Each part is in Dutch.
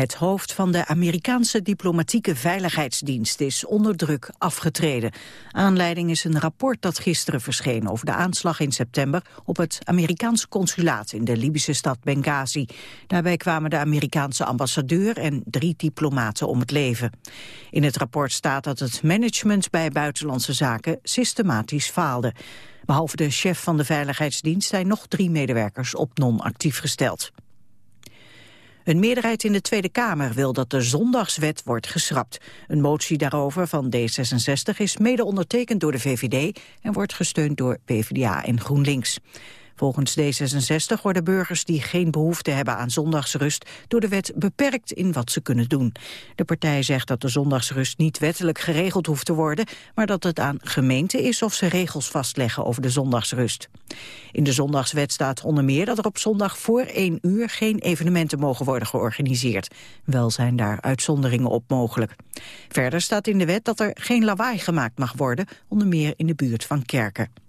Het hoofd van de Amerikaanse diplomatieke veiligheidsdienst is onder druk afgetreden. Aanleiding is een rapport dat gisteren verscheen over de aanslag in september op het Amerikaanse consulaat in de Libische stad Benghazi. Daarbij kwamen de Amerikaanse ambassadeur en drie diplomaten om het leven. In het rapport staat dat het management bij buitenlandse zaken systematisch faalde. Behalve de chef van de veiligheidsdienst zijn nog drie medewerkers op non-actief gesteld. Een meerderheid in de Tweede Kamer wil dat de zondagswet wordt geschrapt. Een motie daarover van D66 is mede ondertekend door de VVD... en wordt gesteund door PvdA en GroenLinks. Volgens D66 worden burgers die geen behoefte hebben aan zondagsrust door de wet beperkt in wat ze kunnen doen. De partij zegt dat de zondagsrust niet wettelijk geregeld hoeft te worden, maar dat het aan gemeenten is of ze regels vastleggen over de zondagsrust. In de zondagswet staat onder meer dat er op zondag voor één uur geen evenementen mogen worden georganiseerd. Wel zijn daar uitzonderingen op mogelijk. Verder staat in de wet dat er geen lawaai gemaakt mag worden, onder meer in de buurt van kerken.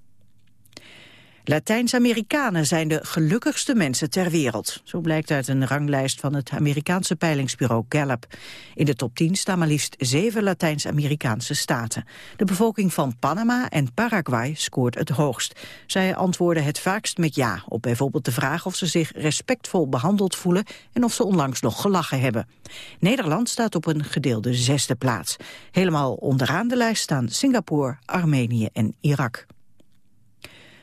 Latijns-Amerikanen zijn de gelukkigste mensen ter wereld. Zo blijkt uit een ranglijst van het Amerikaanse peilingsbureau Gallup. In de top 10 staan maar liefst zeven Latijns-Amerikaanse staten. De bevolking van Panama en Paraguay scoort het hoogst. Zij antwoorden het vaakst met ja op bijvoorbeeld de vraag of ze zich respectvol behandeld voelen en of ze onlangs nog gelachen hebben. Nederland staat op een gedeelde zesde plaats. Helemaal onderaan de lijst staan Singapore, Armenië en Irak.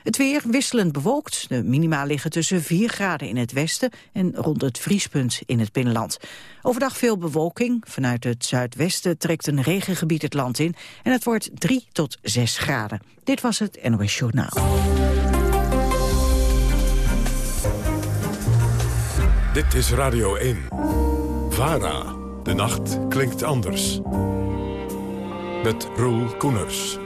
Het weer wisselend bewolkt. De minima liggen tussen 4 graden in het westen en rond het vriespunt in het binnenland. Overdag veel bewolking. Vanuit het zuidwesten trekt een regengebied het land in. En het wordt 3 tot 6 graden. Dit was het NOS Journaal. Dit is Radio 1. VARA. De nacht klinkt anders. Met Roel Koeners.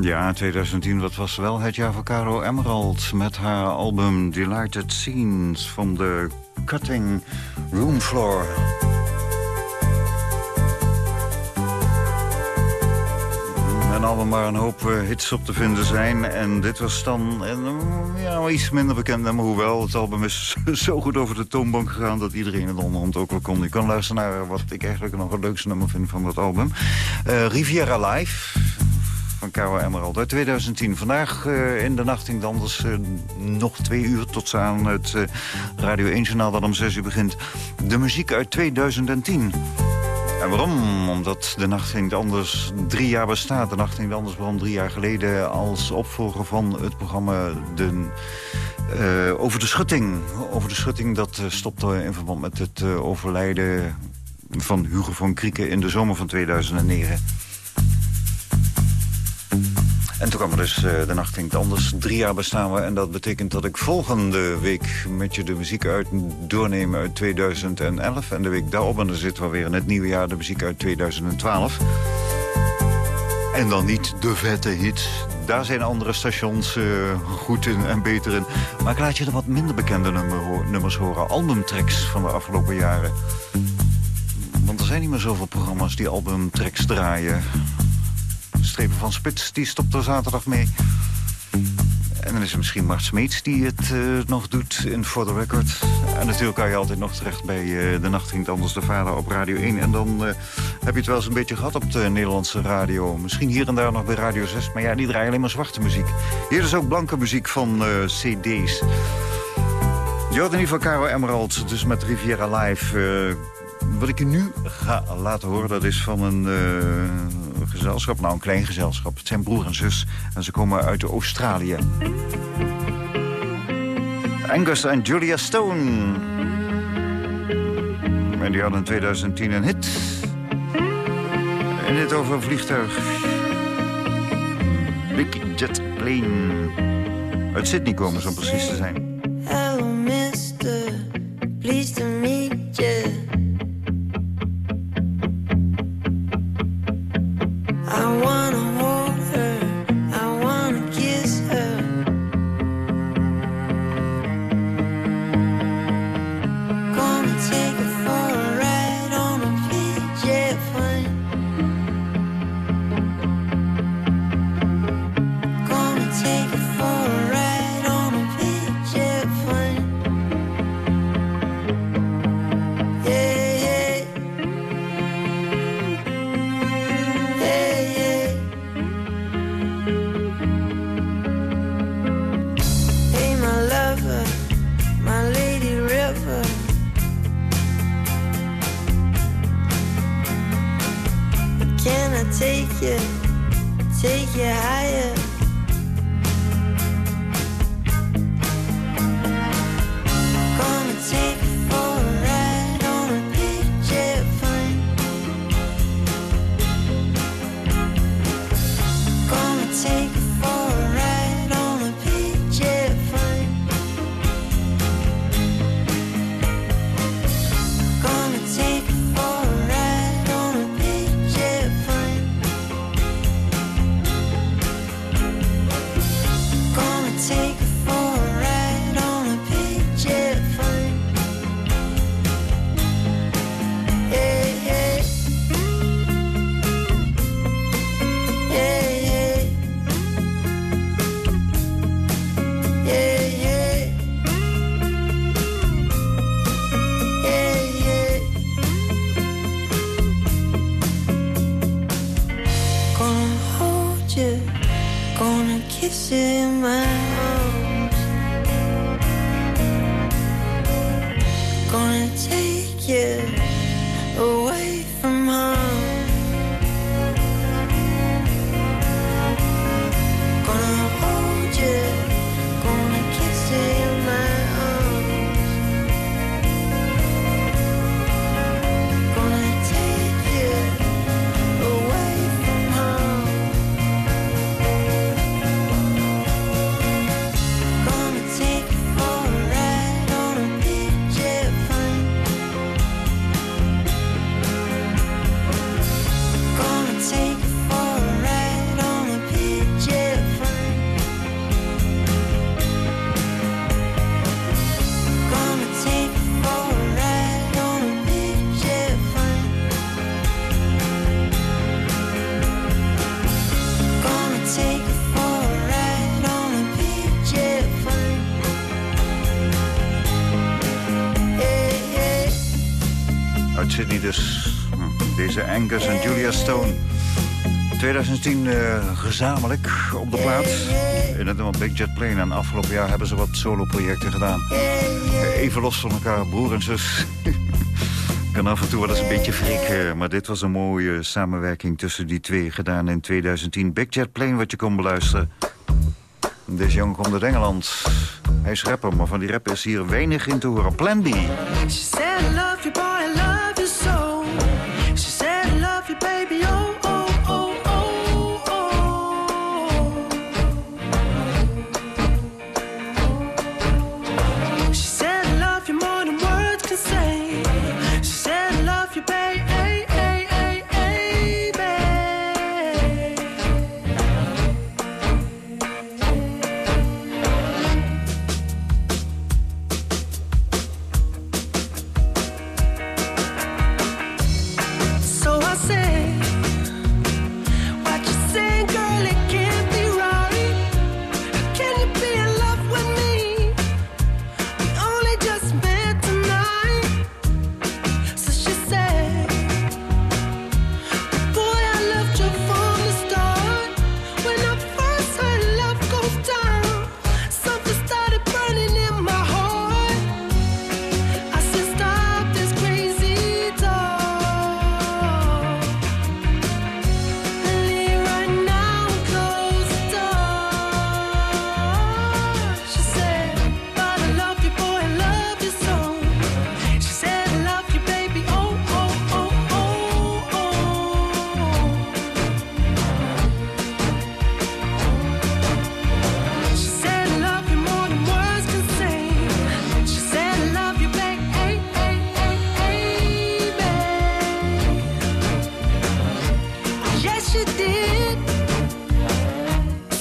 Ja, 2010, dat was wel het jaar voor Caro Emerald... met haar album Delighted Scenes van de Cutting Room Floor. Een album waar een hoop eh, hits op te vinden zijn. En dit was dan eh, ja, iets minder bekend. Maar hoewel, het album is zo goed over de toonbank gegaan... dat iedereen het onderhand ook wel kon. Je kan luisteren naar wat ik eigenlijk nog het leukste nummer vind van dat album. Uh, Riviera Live van Caro Emerald uit 2010. Vandaag uh, in de Nacht Anders uh, nog twee uur tot aan het uh, Radio 1-journaal dat om zes uur begint. De muziek uit 2010. En waarom? Omdat de Nacht Anders drie jaar bestaat. De Nacht Anders begon drie jaar geleden als opvolger van het programma de, Over de Schutting. Over de Schutting, dat stopte in verband met het overlijden van Hugo van Krieken in de zomer van 2009. En toen kwam er dus uh, de nacht ging anders. Drie jaar bestaan we en dat betekent dat ik volgende week met je de muziek uit doorneem uit 2011. En de week daarop, en dan zitten we weer in het nieuwe jaar, de muziek uit 2012. En dan niet de vette hits. Daar zijn andere stations uh, goed in en beter in. Maar ik laat je er wat minder bekende nummer, nummers horen. Albumtracks van de afgelopen jaren. Want er zijn niet meer zoveel programma's die albumtracks draaien. Strepen van Spits, die stopt er zaterdag mee. En dan is er misschien Mart Smeets die het uh, nog doet in For The Record. En natuurlijk kan je altijd nog terecht bij uh, De Nacht Ging Anders de Vader op Radio 1. En dan uh, heb je het wel eens een beetje gehad op de Nederlandse radio. Misschien hier en daar nog bij Radio 6. Maar ja, die draaien alleen maar zwarte muziek. Hier is ook blanke muziek van cd's. Jordan van Caro Emerald, dus met Riviera Live... wat ik je nu ga laten horen, dat is van een gezelschap. Nou, een klein gezelschap. Het zijn broer en zus. En ze komen uit Australië. Angus en Julia Stone. En die hadden in 2010 een hit. En dit over een vliegtuig. Big Jet Plane. Uit Sydney komen ze om precies te zijn. 2010 uh, gezamenlijk op de plaats. In het nummer Big Jet Plane. En afgelopen jaar hebben ze wat solo-projecten gedaan. Even los van elkaar, broer en zus. kan af en toe wel eens een beetje frikken. Maar dit was een mooie samenwerking tussen die twee gedaan in 2010. Big Jet Plane, wat je kon beluisteren. Deze jongen komt uit Engeland. Hij is rapper, maar van die rap is hier weinig in te horen. Plan.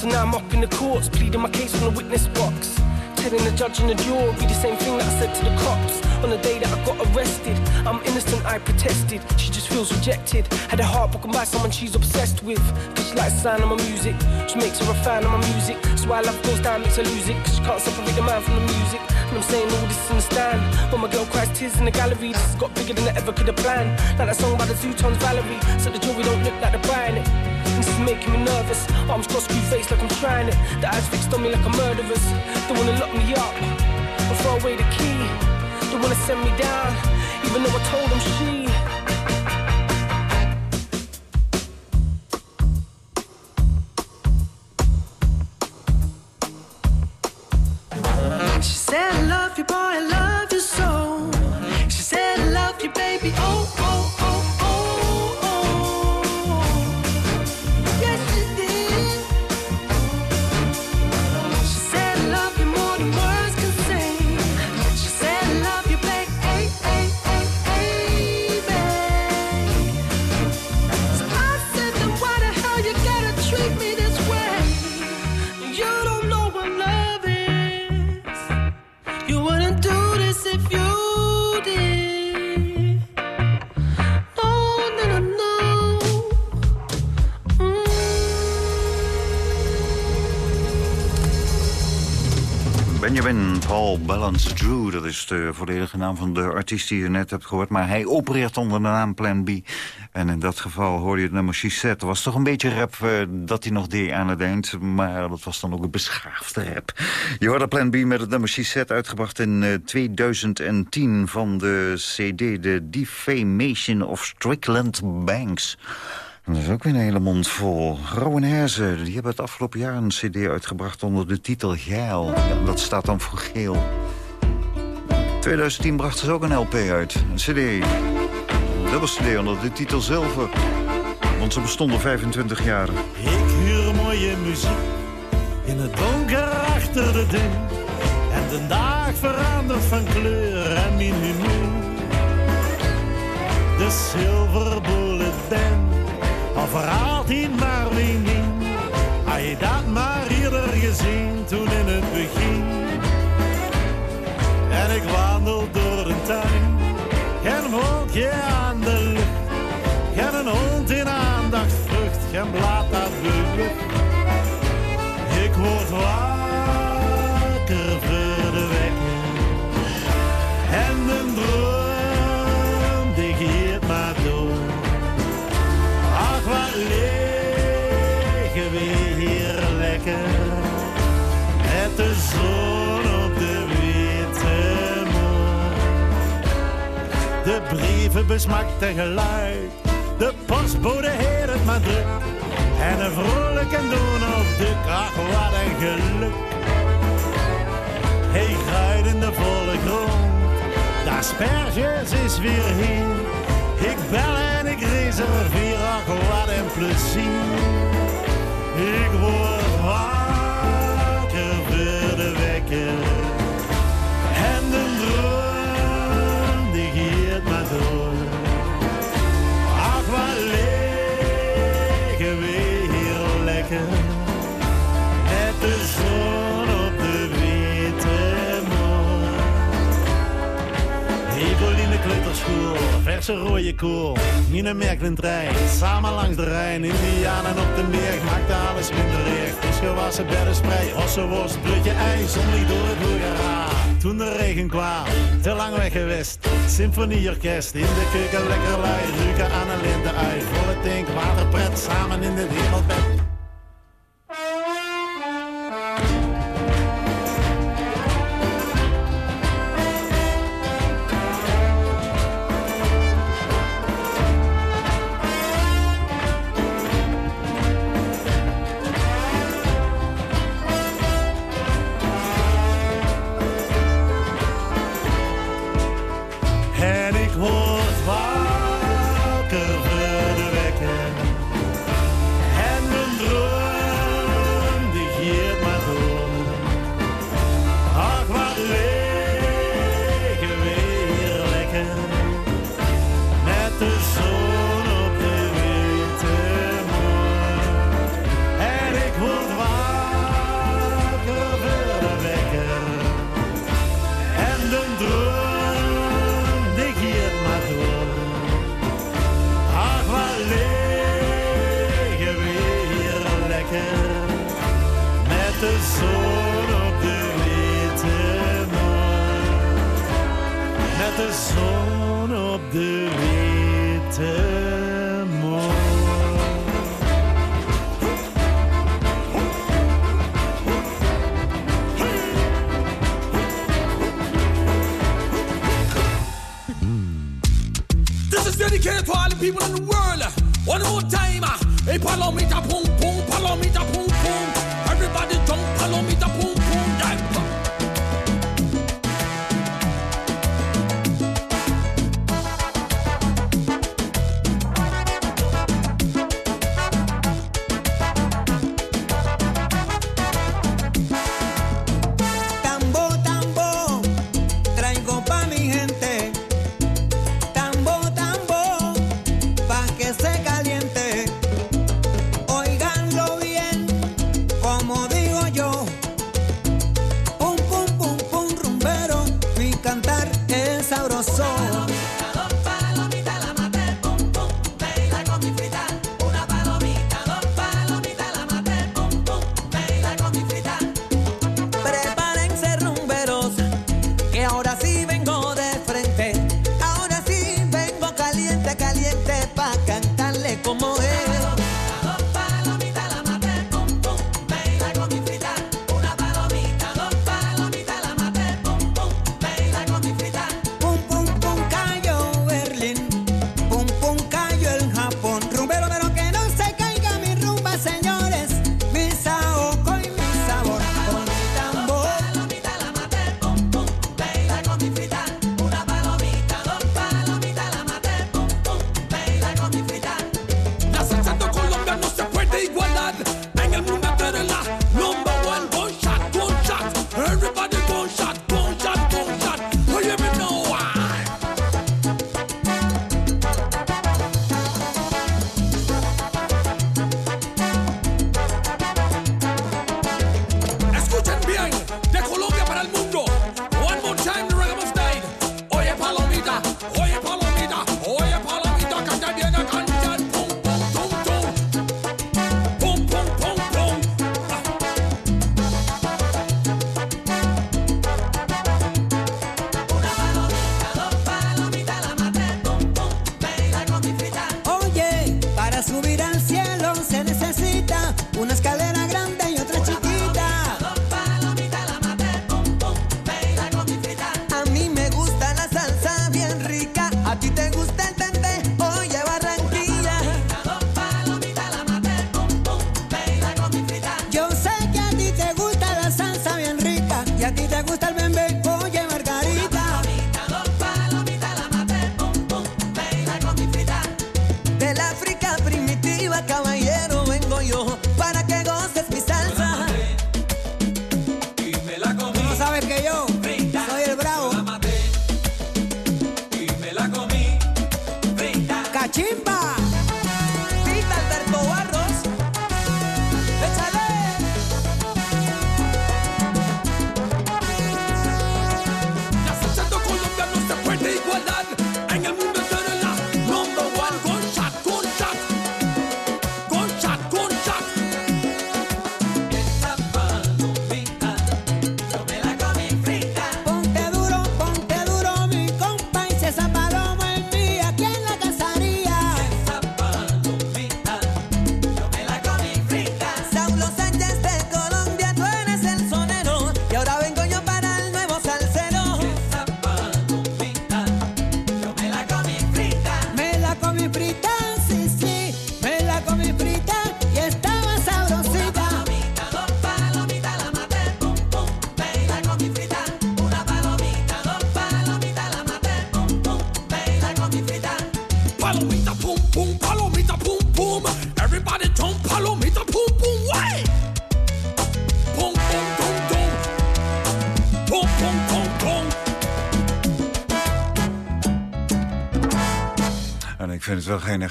Now I'm up in the courts, pleading my case on the witness box. Telling the judge and the jury the same thing that I said to the cops on the day that I got arrested. I'm innocent, I protested. She just feels rejected. Had a heart broken by someone she's obsessed with. Cause she likes the sound of my music. She makes her a fan of my music. So why love goes down, makes her lose it. Cause she can't separate the man from the music. And I'm saying all this in the stand. When my girl cries tears in the gallery, this has got bigger than I ever could have planned. Like that song by the Zootons, Valerie. So the jewelry don't look like the buying it. This is making me nervous. Arms crossed, screw face like I'm trying it. The eyes fixed on me like a murderer's. They wanna lock me up. Or throw away the key. They wanna send me down. Even though I told them she Balance Drew, dat is de volledige naam van de artiest die je net hebt gehoord. Maar hij opereert onder de naam Plan B. En in dat geval hoorde je het nummer Said. was toch een beetje rap uh, dat hij nog deed aan het. Maar dat was dan ook een beschaafde rap. Je hoorde Plan B met het nummer Said uitgebracht in uh, eh, 2010 van de CD... The Defamation of Strickland Banks. Dat is ook weer een hele mond vol. Rowan Herzen, die hebben het afgelopen jaar een cd uitgebracht onder de titel Geil. Dat staat dan voor geel. 2010 brachten ze ook een LP uit, een cd. Een dubbel cd onder de titel Zilver. Want ze bestonden 25 jaar. Ik huur mooie muziek in het donker achter de deur. En de dag verandert van kleur en min De Band al verhaalt hij maar wie. Had je dat maar eerder gezien toen in het begin. En ik wandel door een tuin. Geen wolkje aan de lucht. Geen hond in aandacht vlucht. Geen blad dat lucht. Ik word wakker De brievenbus maakt een geluid. De postbode heet het maar druk. En een vrolijk en Donald Duck, ach wat een geluk. Hey, gruid in de volle grond. De asperges is weer hier. Ik bel en ik reserveer, ach wat een plezier. Ik word wakker voor de wekker. Verse rode kool. Nina trein, samen langs de Rijn. Indianen op de meer, maakte alles minder recht. Is gewassen beddensprei, ossenworst, brutje ijs. Zonlicht door het Bulgara. Toen de regen kwam, te lang weg geweest. Symfonieorkest, in de keuken lekker lui. Ruken aan een lente uit, volle tank, waterpret. Samen in het hemelbed. This is dedicated to all the people in the world. One more time. Hey, palomita, pum, pum, palomita, pum,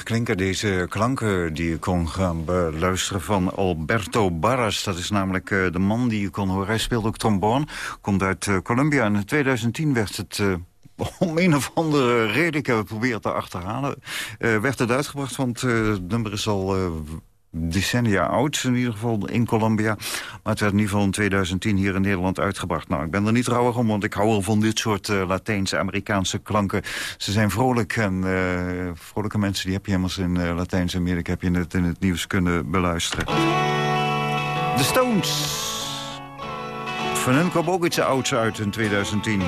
klinken, deze klanken die je kon gaan beluisteren van Alberto Barras. Dat is namelijk eh, de man die je kon horen. Hij speelt ook trombone, komt uit eh, Colombia. En in 2010 werd het... eh, om een of andere reden, ik heb het proberen te achterhalen... werd het uitgebracht, want het nummer is al... eh, decennia oud, in ieder geval in Colombia. Maar het werd in ieder geval in 2010 hier in Nederland uitgebracht. Nou, ik ben er niet trouwig om, want ik hou wel van dit soort eh, Latijnse, Amerikaanse klanken. Ze zijn vrolijk en eh, vrolijke mensen, die heb je helemaal in uh, Latijns-Amerika... heb je net in het nieuws kunnen beluisteren. De Stones. Van ook iets ouds uit in 2010.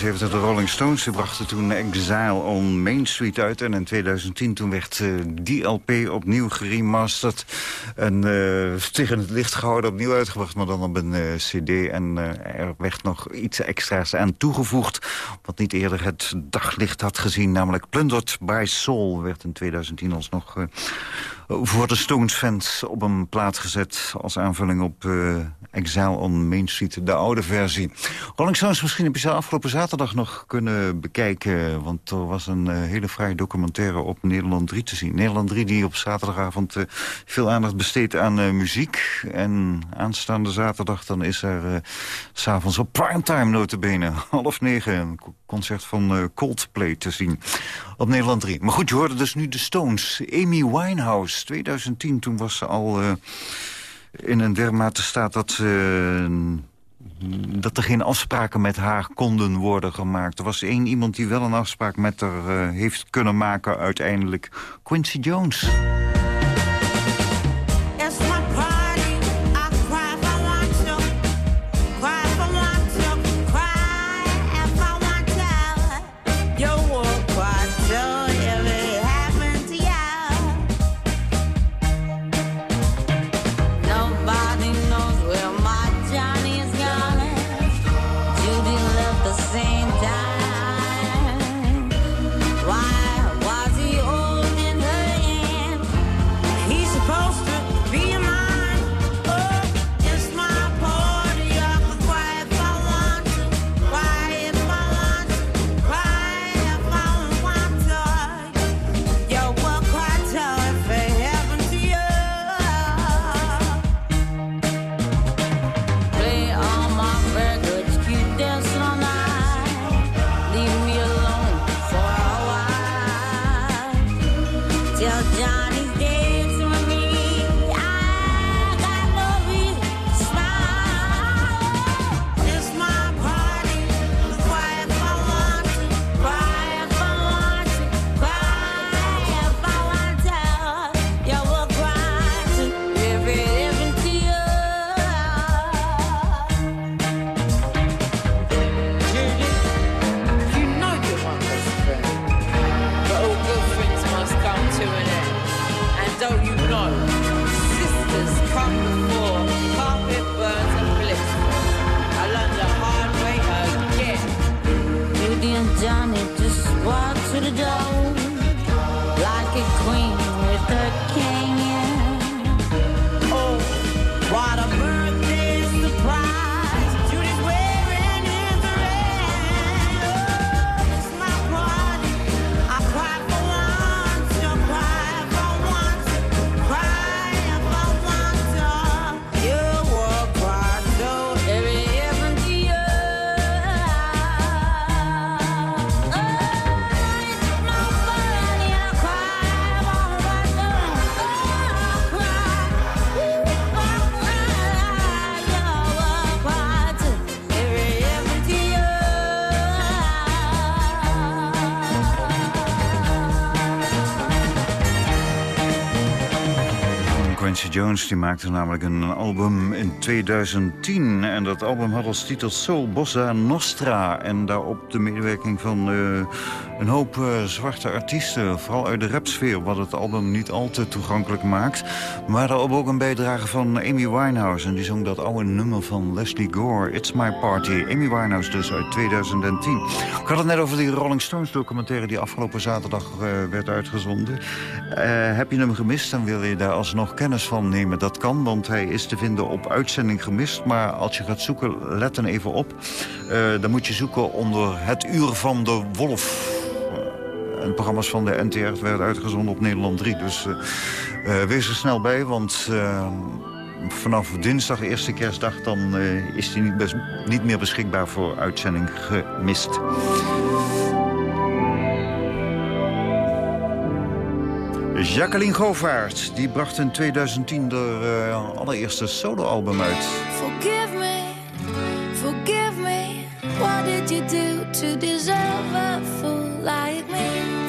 1971 de Rolling Stones. Ze brachten toen Exile on Main Street uit. En in 2010 toen werd uh, die LP opnieuw geremasterd. En uh, tegen het licht gehouden, opnieuw uitgebracht. Maar dan op een uh, cd. En er werd nog iets extra's aan toegevoegd. Wat niet eerder het daglicht had gezien. Namelijk Plundered by Soul werd in 2010 alsnog voor de Stones-fans op een plaat gezet... als aanvulling op Exile on Main Street, de oude versie. Rolling Stones misschien heb je afgelopen zaterdag nog kunnen bekijken... want er was een uh, hele fraaie documentaire op Nederland 3 te zien. Nederland 3 die op zaterdagavond uh, veel aandacht besteedt aan muziek. En aanstaande zaterdag dan is er s s'avonds op primetime notabene... half negen een concert van Coldplay te zien op Nederland 3. Maar goed, je hoorde dus nu de Stones. Amy Winehouse, 2010, toen was ze al in een dermate staat dat, uh, dat er geen afspraken met haar konden worden gemaakt. Er was één iemand die wel een afspraak met haar uh, heeft kunnen maken uiteindelijk. Quincy Jones. don't you know? Sisters come before, carpet Jones die maakte namelijk een album in 2010. En dat album had als titel Soul Bossa Nostra. En daarop de medewerking van uh, een hoop uh, zwarte artiesten. Vooral uit de rapsfeer, wat het album niet al te toegankelijk maakt. Maar daarop ook een bijdrage van Amy Winehouse. En die zong dat oude nummer van Leslie Gore, It's My Party. Amy Winehouse dus uit 2010. Ik had het net over die Rolling Stones documentaire... die afgelopen zaterdag uh, werd uitgezonden. heb je hem gemist, dan wil je daar alsnog kennis van nemen. Dat kan, want hij is te vinden op uitzending gemist. Maar als je gaat zoeken, let dan even op. Dan moet je zoeken onder het uur van de wolf. En programma's van de NTR werden uitgezonden op Nederland 3. Dus uh, wees er snel bij, want vanaf dinsdag, eerste kerstdag... dan is hij niet, niet meer beschikbaar voor uitzending gemist. Jacqueline Govaert, die bracht in 2010 de uh, allereerste soloalbum uit. Forgive me, forgive me, what did you do to deserve a like me?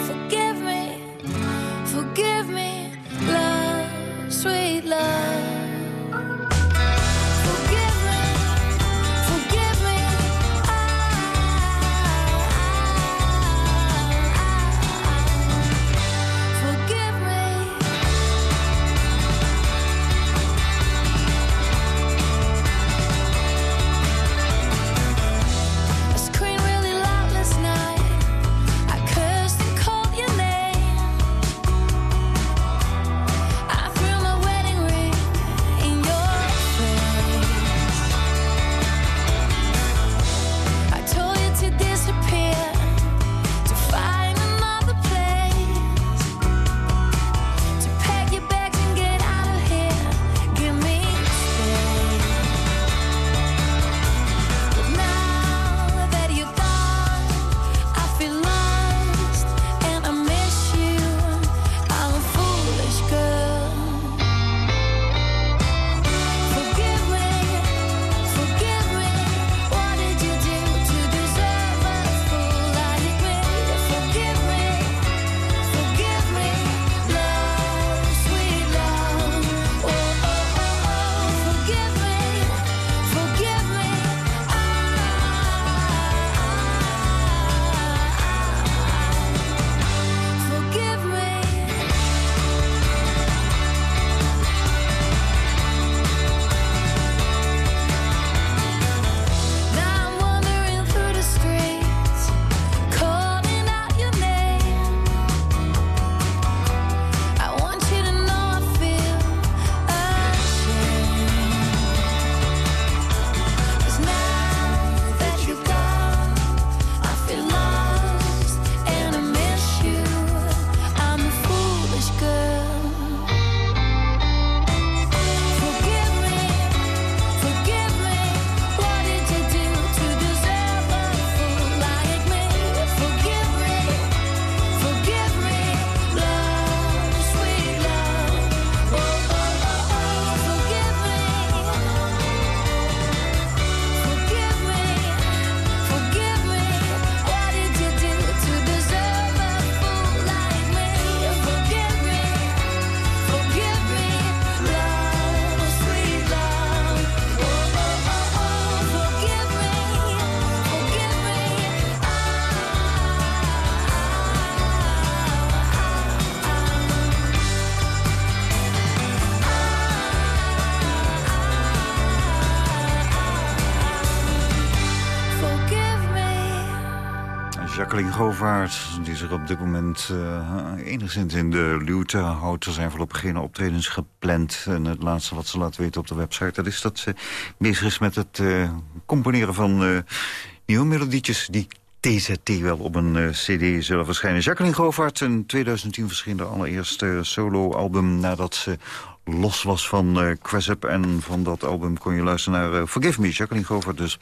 Jacqueline Govaert, die zich op dit moment uh, enigszins in de luwte houdt. Er zijn voorlopig geen optredens gepland. En het laatste wat ze laat weten op de website... dat is dat ze bezig is met het uh, componeren van uh, nieuwe melodietjes... die TZT wel op een cd zullen verschijnen. Jacqueline Govaert, in 2010 verscheen de allereerste solo-album... nadat ze los was van uh. En van dat album kon je luisteren naar Forgive Me, Jacqueline Govaert dus...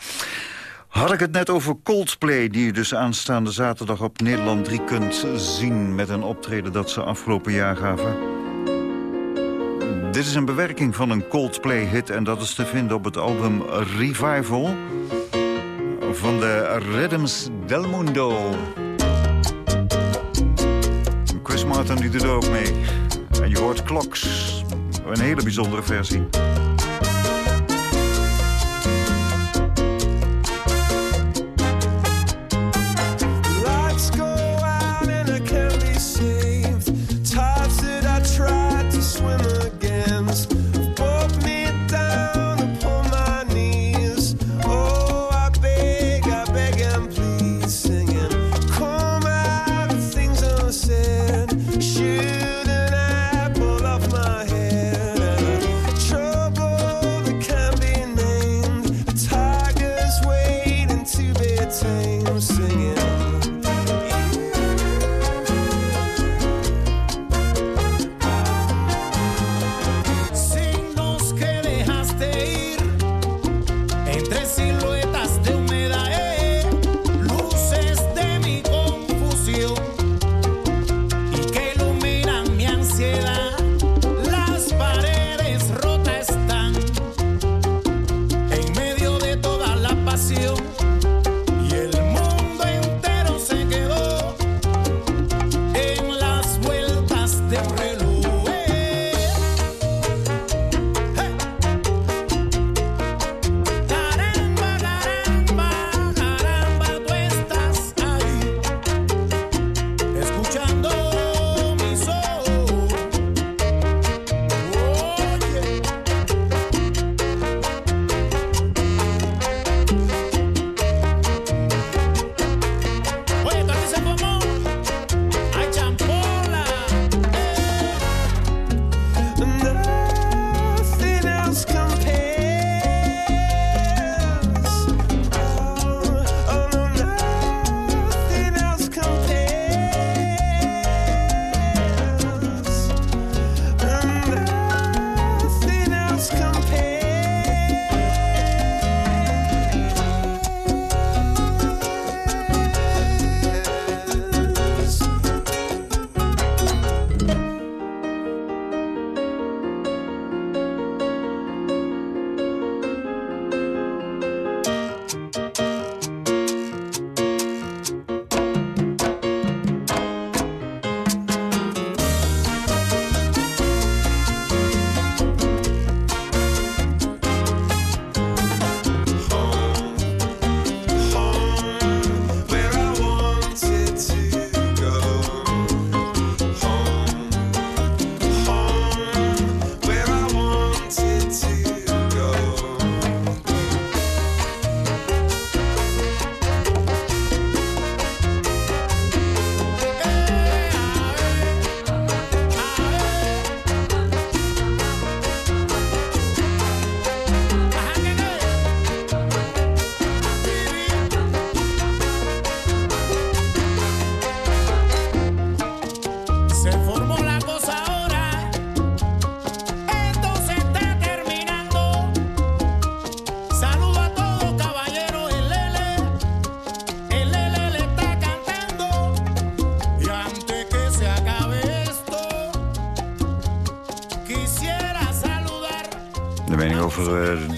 Had ik het net over Coldplay, die je dus aanstaande zaterdag op Nederland 3 kunt zien... met een optreden dat ze afgelopen jaar gaven. Dit is een bewerking van een Coldplay-hit en dat is te vinden op het album Revival... van de Rhythms del Mundo. Chris Martin doet er ook mee. En je hoort Clocks, een hele bijzondere versie.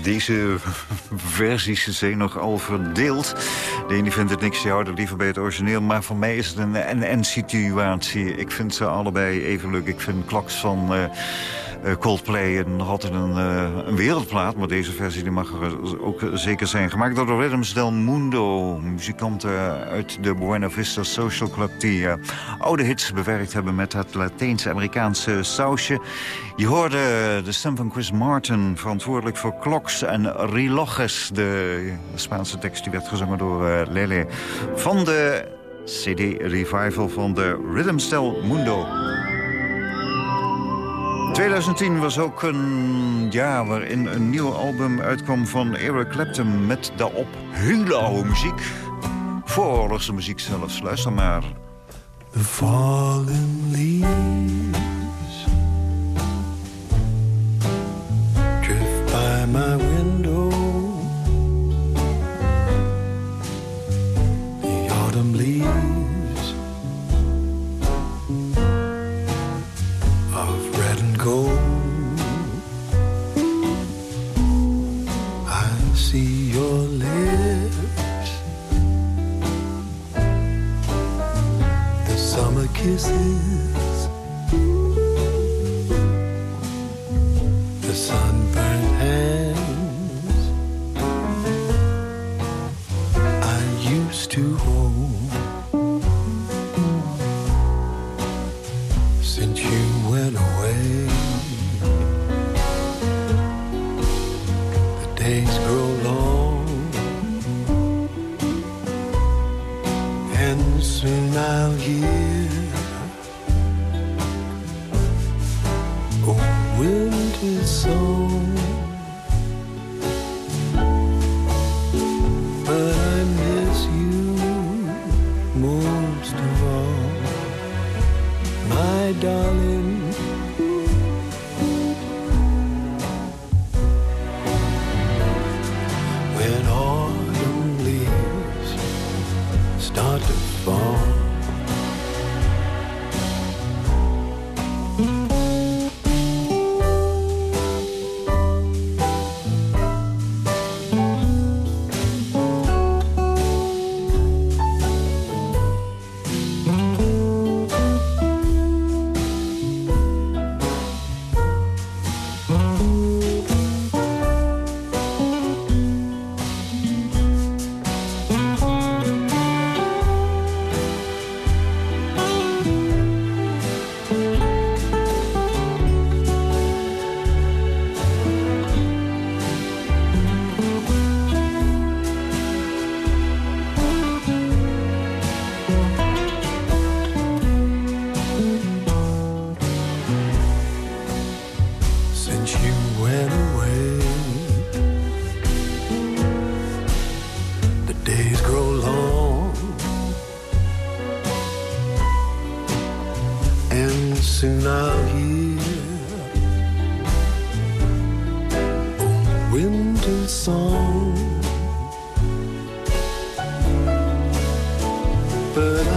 Deze versies zijn nogal verdeeld. De ene vindt het niks, die houdt liever bij het origineel. Maar voor mij is het een en-en-situatie. Ik vind ze allebei even leuk. Ik vind Kloks van... Uh, uh, eh, Coldplay had een, eh, een, wereldplaat, maar deze versie die mag er eh, ook zeker zijn. Gemaakt door de Rhythms del Mundo, muzikanten uit de Buena Vista Social Club... die oude hits bewerkt hebben met het Latijns-Amerikaanse sausje. Je hoorde de stem van Chris Martin, verantwoordelijk voor Clocks en reloges. de Spaanse tekst die werd gezongen door Lele van de CD Revival van de Rhythms del Mundo. 2010 was ook een jaar waarin een nieuw album uitkwam van Eric Clapton... met daarop hele oude muziek. Vooroorlogse muziek zelfs. Luister maar. The fallen leaves Drift by my kisses but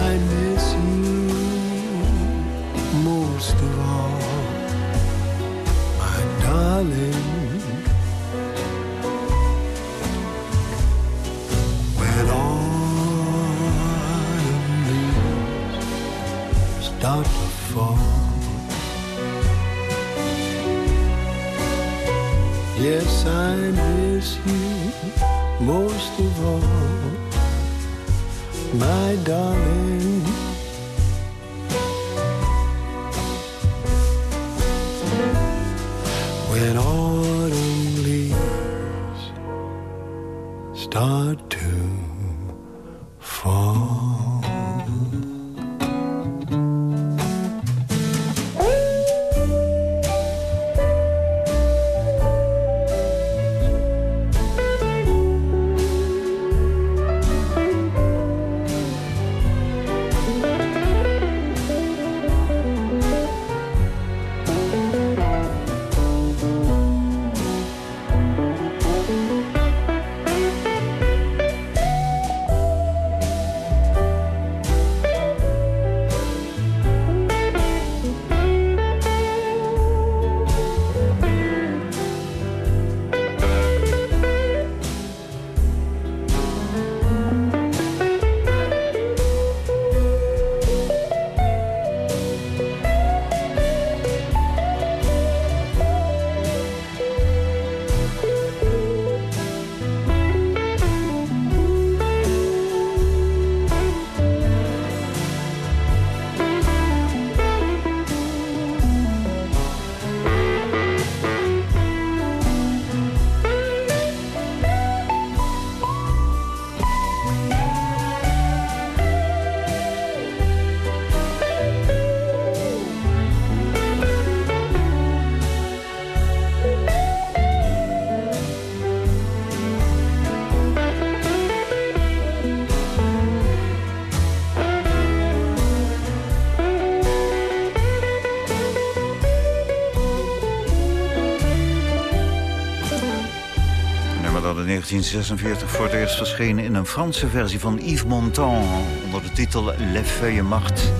1946 voor het eerst verschenen in een Franse versie van Yves Montand onder de titel Les Feuilles Macht.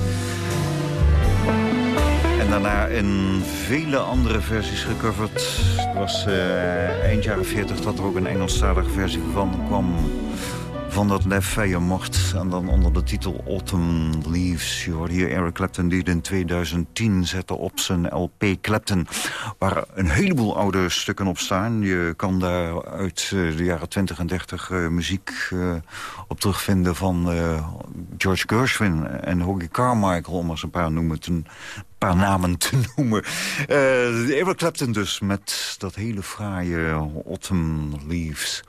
En daarna in vele andere versies gecoverd. Het was eh, eind jaren 40 dat er ook een Engelstalige versie van kwam van dat Les Feuilles Macht. En dan onder de titel Autumn Leaves. Je hoorde hier Eric Clapton die het in 2010 zette op zijn LP Clapton. Waar een heleboel oude stukken op staan. Je kan daar uit eh, de jaren 20 en 30 eh, muziek eh, op terugvinden van George Gershwin en Hoagie Carmichael, om eens een paar, noemen te, een namen te noemen. Uh, Eric Clapton dus, met dat hele fraaie Autumn Leaves.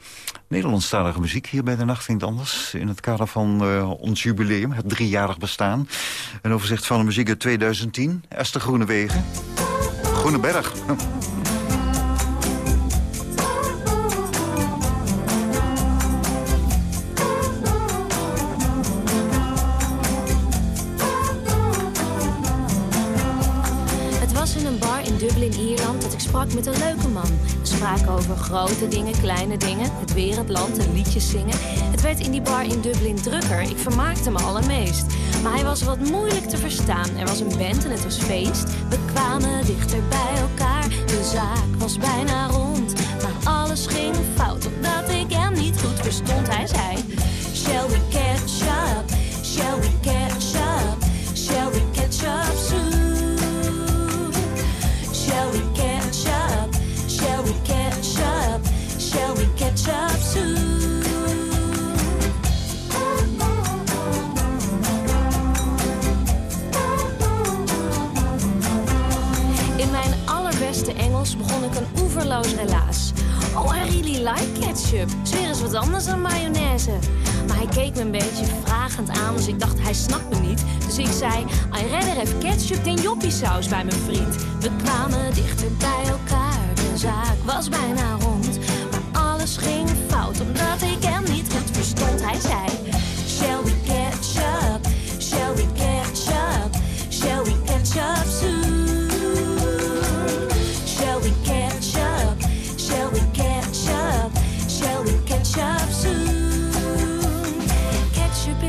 Nederlandstalige muziek hier bij de Nacht Klinkt Anders... in het kader van eh, ons jubileum, het driejarig bestaan. Een overzicht van de muziek uit 2010. Esther Groenewegen. Groeneberg. Dublin, Ierland, dat ik sprak met een leuke man. We spraken over grote dingen, kleine dingen, het weer, het land en liedjes zingen. Het werd in die bar in Dublin drukker, ik vermaakte me allermeest. Maar hij was wat moeilijk te verstaan. Er was een band en het was feest. We kwamen dichter bij elkaar, de zaak was bijna rond. Maar alles ging fout, omdat ik hem niet goed verstond. Hij zei, shall we catch up, shall we Oh, I really like ketchup. Zweer eens wat anders dan mayonaise. Maar hij keek me een beetje vragend aan, dus ik dacht hij snapt me niet. Dus ik zei, I rather have ketchup dan joppiesaus bij mijn vriend. We kwamen dichter bij elkaar, de zaak was bijna rond. Maar alles ging fout, omdat ik hem niet goed verstond. Hij zei, shall we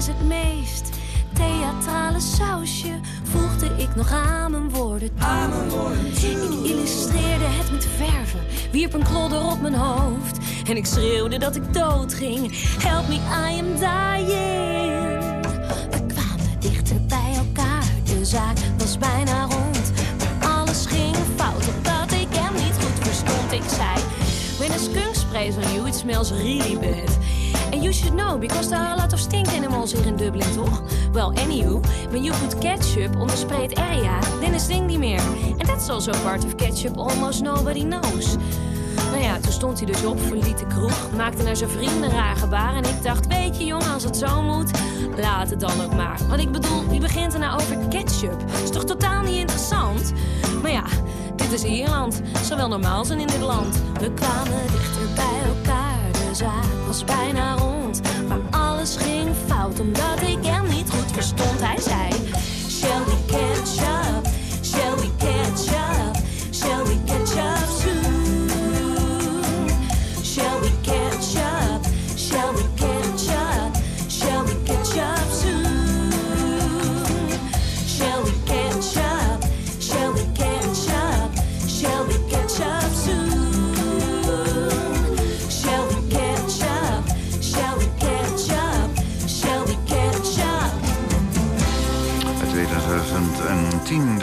is het meest theatrale sausje, voegde ik nog aan mijn woorden toe. Ik illustreerde het met verven, wierp een klodder op mijn hoofd. En ik schreeuwde dat ik dood ging. Help me, I am dying. We kwamen dichter bij elkaar, de zaak was bijna rond. Maar alles ging fout, omdat ik hem niet goed verstond. Ik zei, when a skunk sprays on you, it smells really bad. You should know, because there are a lot of stink animals here in Dublin, toch? Well, anywho, when you put ketchup on the sprayed area, then it stinkt niet meer. And that's also part of ketchup almost nobody knows. Nou ja, toen stond hij dus op, verliet de kroeg, maakte naar zijn vrienden raar gebaar. En ik dacht, weet je jongen, als het zo moet, laat het dan ook maar. Want ik bedoel, wie begint er nou over ketchup? Is toch totaal niet interessant? Maar ja, dit is Ierland, zou wel normaal zijn in dit land. We kwamen dichter bij elkaar, was bijna rond. Maar alles ging fout, omdat ik hem niet goed verstond. Hij zei, shall we catch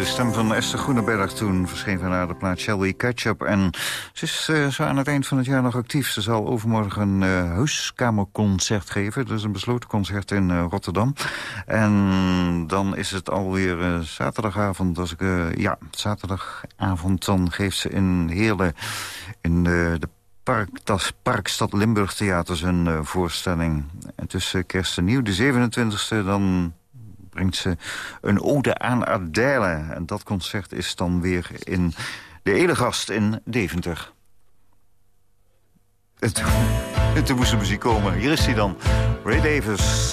de stem van Esther Groeneberg. Toen verscheen van haar de plaat Catch Up. En ze is eh, zo aan het eind van het jaar nog actief. Ze zal overmorgen een eh, huiskamerconcert geven. Is een besloten concert in eh, Rotterdam. En dan is het alweer eh, zaterdagavond. Als ik, eh, ja, zaterdagavond dan geeft ze in Heerlen... in de, de Park, das Parkstad Limburg Theater zijn eh, voorstelling. En tussen kerst en nieuw, de 27e, dan brengt ze een ode aan Adèle. En dat concert is dan weer in de Elegast in Deventer. En toen, en toen moest de muziek komen. Hier is hij dan, Ray Davis.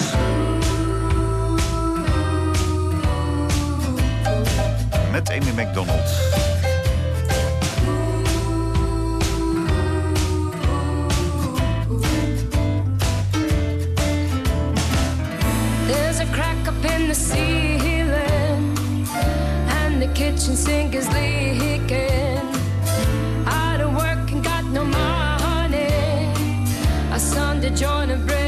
Met Amy McDonald. a crack up in the ceiling, and the kitchen sink is leaking. Out of work and got no money. I son to join a bridge.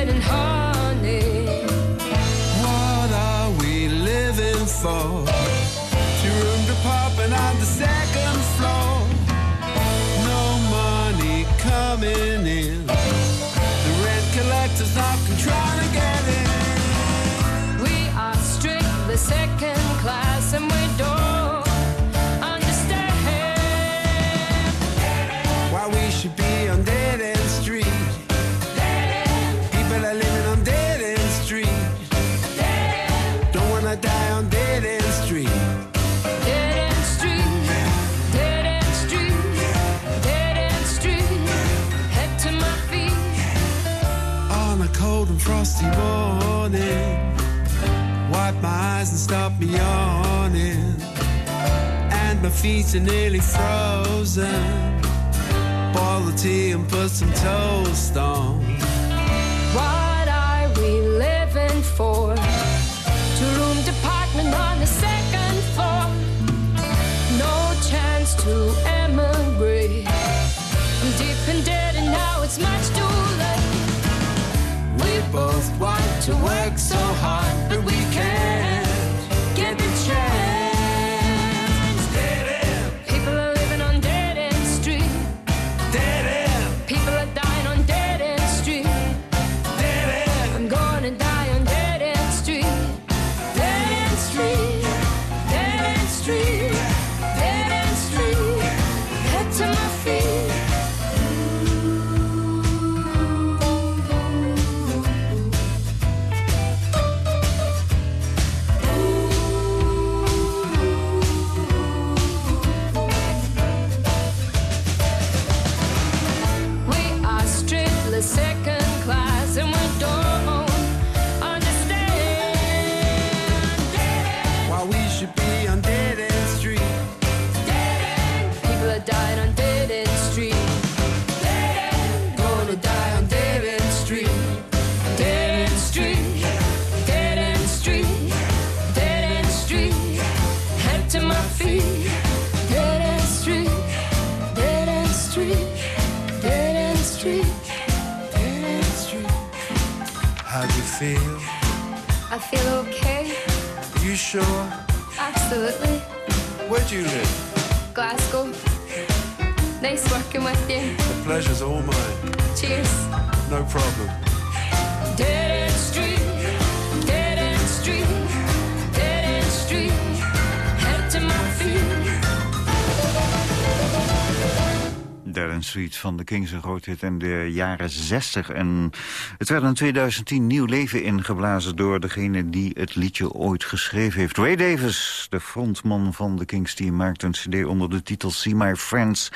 stop me yawning, and my feet are nearly frozen. Boil the tea and put some toast on. What are we living for? Two room department on the second floor. No chance to emigrate. I'm deep and dead, and now it's much too late. We both want to work so van de Kings, een groot hit in de jaren 60. En het werd in 2010 nieuw leven ingeblazen door degene die het liedje ooit geschreven heeft. Ray Davis, de frontman van de Kings, die maakte een cd onder de titel See My Friends.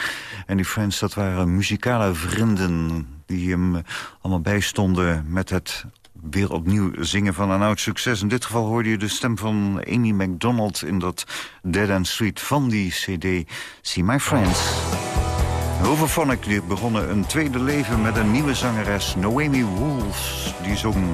En die friends, dat waren muzikale vrienden die hem allemaal bijstonden met het weer opnieuw zingen van een oud succes. In dit geval hoorde je de stem van Amy MacDonald in dat Dead End Street van die cd See My Friends. Hooverphonic die begonnen een tweede leven met een nieuwe zangeres, Noemi Wolves, die zong...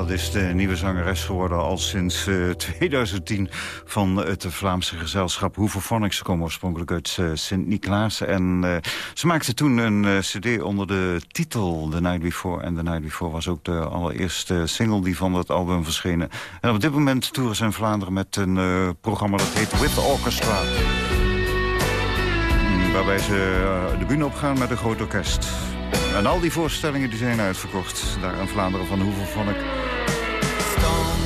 dat is de nieuwe zangeres geworden al sinds uh, 2010 van het Vlaamse gezelschap Hooverphonics. Ze komen oorspronkelijk uit uh, Sint-Niklaas en uh, ze maakte toen een cd onder de titel The Night Before. En The Night Before was ook de allereerste single die van dat album verschenen. En op dit moment toeren ze in Vlaanderen met een programma dat heet With Orchestra. Waarbij ze de bühne opgaan met een groot orkest. En al die voorstellingen die zijn uitverkocht. Daar in Vlaanderen van Hoeveel van ik stone